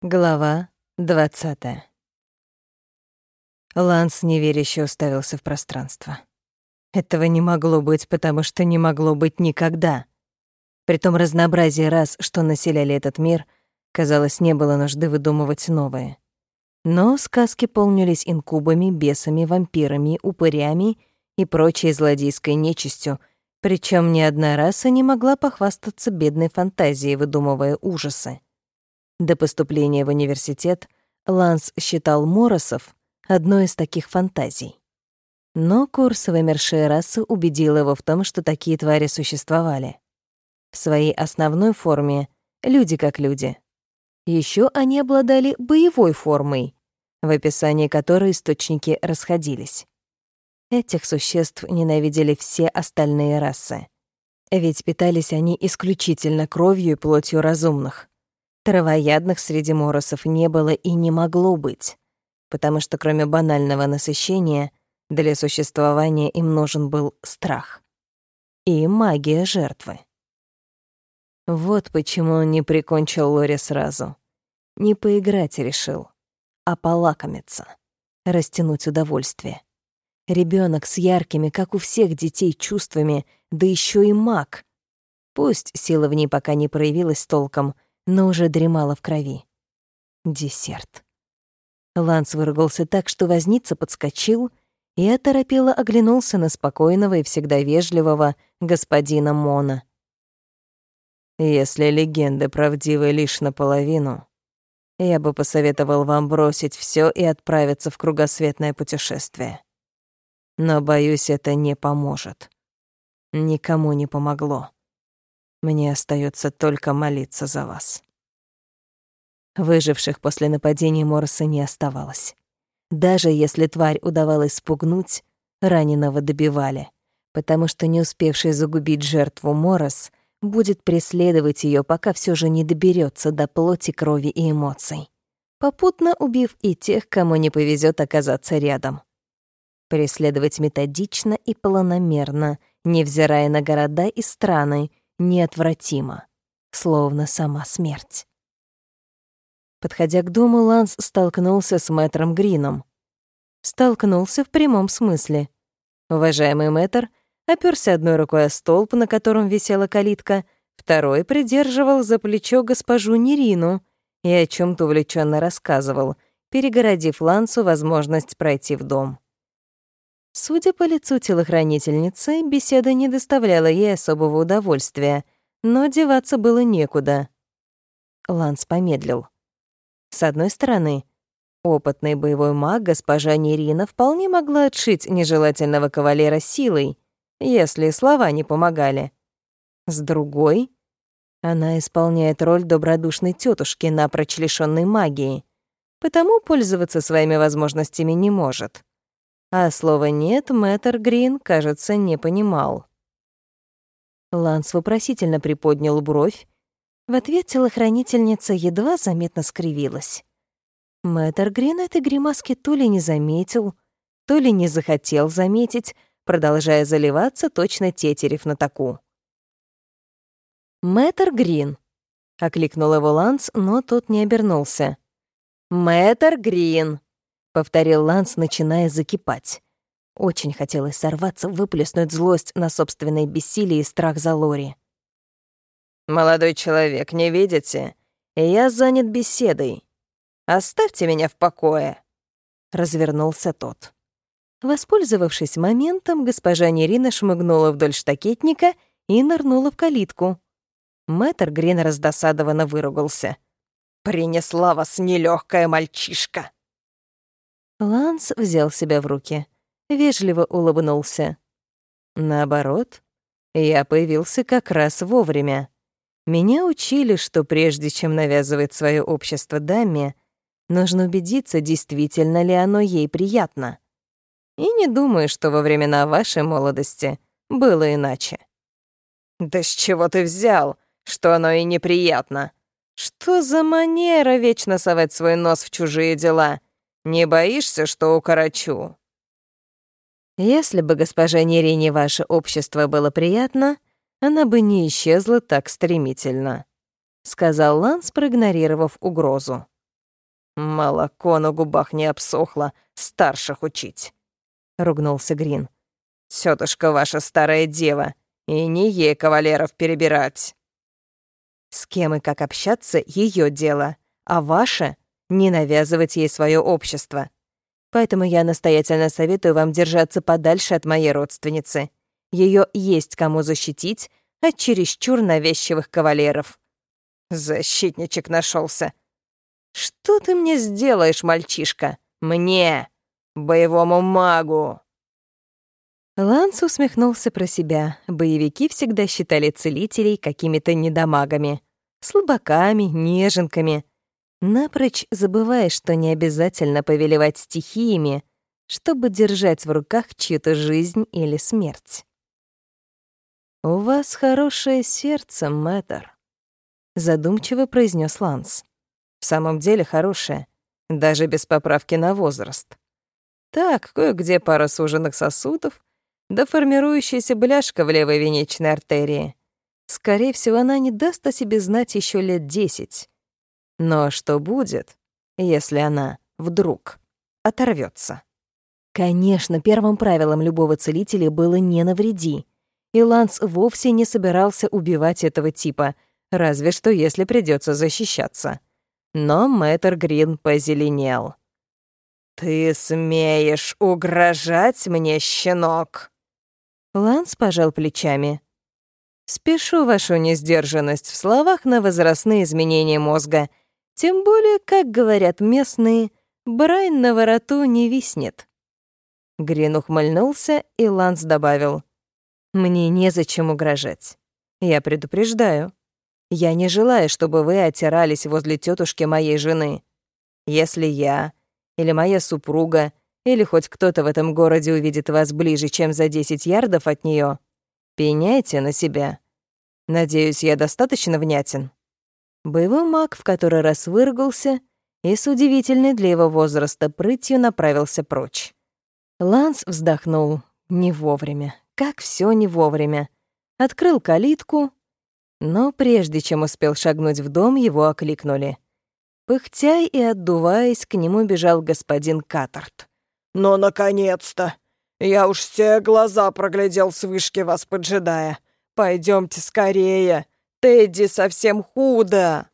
Глава двадцатая. Ланс неверяще уставился в пространство. Этого не могло быть, потому что не могло быть никогда. При том разнообразии рас, что населяли этот мир, казалось, не было нужды выдумывать новые. Но сказки полнились инкубами, бесами, вампирами, упырями и прочей злодейской нечистью, причем ни одна раса не могла похвастаться бедной фантазией, выдумывая ужасы. До поступления в университет Ланс считал Моросов одной из таких фантазий. Но курс вымершей расы убедил его в том, что такие твари существовали. В своей основной форме — люди как люди. Еще они обладали боевой формой, в описании которой источники расходились. Этих существ ненавидели все остальные расы. Ведь питались они исключительно кровью и плотью разумных. Травоядных среди моросов не было и не могло быть, потому что кроме банального насыщения для существования им нужен был страх и магия жертвы. Вот почему он не прикончил Лори сразу. Не поиграть решил, а полакомиться, растянуть удовольствие. Ребенок с яркими, как у всех детей, чувствами, да еще и маг. Пусть сила в ней пока не проявилась толком — но уже дремала в крови. Десерт. Ланс выругался так, что возница подскочил и оторопело оглянулся на спокойного и всегда вежливого господина Мона. «Если легенды правдивы лишь наполовину, я бы посоветовал вам бросить все и отправиться в кругосветное путешествие. Но, боюсь, это не поможет. Никому не помогло. Мне остается только молиться за вас. Выживших после нападения Морса не оставалось. Даже если тварь удавалось спугнуть, раненого добивали, потому что не успевший загубить жертву Морос будет преследовать ее, пока все же не доберется до плоти, крови и эмоций, попутно убив и тех, кому не повезет оказаться рядом. Преследовать методично и планомерно, невзирая на города и страны, неотвратимо, словно сама смерть. Подходя к дому, Ланс столкнулся с мэтром Грином. Столкнулся в прямом смысле. Уважаемый мэтр оперся одной рукой о столб, на котором висела калитка, второй придерживал за плечо госпожу Нерину и о чем то увлеченно рассказывал, перегородив Лансу возможность пройти в дом. Судя по лицу телохранительницы, беседа не доставляла ей особого удовольствия, но деваться было некуда. Ланс помедлил. С одной стороны, опытный боевой маг госпожа Нерина вполне могла отшить нежелательного кавалера силой, если слова не помогали. С другой, она исполняет роль добродушной тетушки, напрочь лишённой магии, потому пользоваться своими возможностями не может. А слова «нет» мэтр Грин, кажется, не понимал. Ланс вопросительно приподнял бровь. В ответ телохранительница едва заметно скривилась. Мэтр Грин этой гримаски то ли не заметил, то ли не захотел заметить, продолжая заливаться, точно тетерев на таку. «Мэтр Грин», — окликнул его Ланс, но тот не обернулся. «Мэтр Грин», — повторил Ланс, начиная закипать. Очень хотелось сорваться, выплеснуть злость на собственное бессилие и страх за Лори. «Молодой человек, не видите? Я занят беседой. Оставьте меня в покое», — развернулся тот. Воспользовавшись моментом, госпожа Нерина шмыгнула вдоль штакетника и нырнула в калитку. Мэтр Грин раздосадованно выругался. «Принесла вас нелегкая мальчишка!» Ланс взял себя в руки, вежливо улыбнулся. Наоборот, я появился как раз вовремя. Меня учили, что прежде чем навязывать свое общество даме, нужно убедиться, действительно ли оно ей приятно. И не думаю, что во времена вашей молодости было иначе. «Да с чего ты взял, что оно и неприятно? Что за манера вечно совать свой нос в чужие дела?» Не боишься, что укорочу?» Если бы госпоже Нерине ваше общество было приятно, она бы не исчезла так стремительно, — сказал Ланс, проигнорировав угрозу. «Молоко на губах не обсохло, старших учить», — ругнулся Грин. «Тётушка ваша старая дева, и не ей кавалеров перебирать». С кем и как общаться — её дело, а ваше — не навязывать ей своё общество. Поэтому я настоятельно советую вам держаться подальше от моей родственницы. Её есть кому защитить от чересчур навязчивых кавалеров. Защитничек нашелся. Что ты мне сделаешь, мальчишка? Мне, боевому магу. Ланс усмехнулся про себя. Боевики всегда считали целителей какими-то недомагами, слабаками, неженками. Напрочь забывая, что не обязательно повелевать стихиями, чтобы держать в руках чью-то жизнь или смерть. «У вас хорошее сердце, мэтр», — задумчиво произнес Ланс. «В самом деле хорошее, даже без поправки на возраст. Так, кое-где пара суженных сосудов, да формирующаяся бляшка в левой венечной артерии. Скорее всего, она не даст о себе знать еще лет десять. Но что будет, если она вдруг оторвется? Конечно, первым правилом любого целителя было «не навреди», и Ланс вовсе не собирался убивать этого типа, разве что если придется защищаться. Но мэтр Грин позеленел. «Ты смеешь угрожать мне, щенок?» Ланс пожал плечами. «Спешу вашу несдержанность в словах на возрастные изменения мозга. Тем более, как говорят местные, брань на вороту не виснет». Грин ухмыльнулся, и Ланс добавил. Мне незачем угрожать. Я предупреждаю. Я не желаю, чтобы вы отирались возле тетушки моей жены. Если я или моя супруга или хоть кто-то в этом городе увидит вас ближе, чем за 10 ярдов от нее, пеняйте на себя. Надеюсь, я достаточно внятен. Боевой маг в который раз выргался и с удивительной для его возраста прытью направился прочь. Ланс вздохнул не вовремя. Как все не вовремя. Открыл калитку, но прежде чем успел шагнуть в дом, его окликнули. Пыхтя и отдуваясь, к нему бежал господин Катарт. «Ну, наконец-то! Я уж все глаза проглядел с вышки вас поджидая. Пойдемте скорее, Тедди совсем худо!»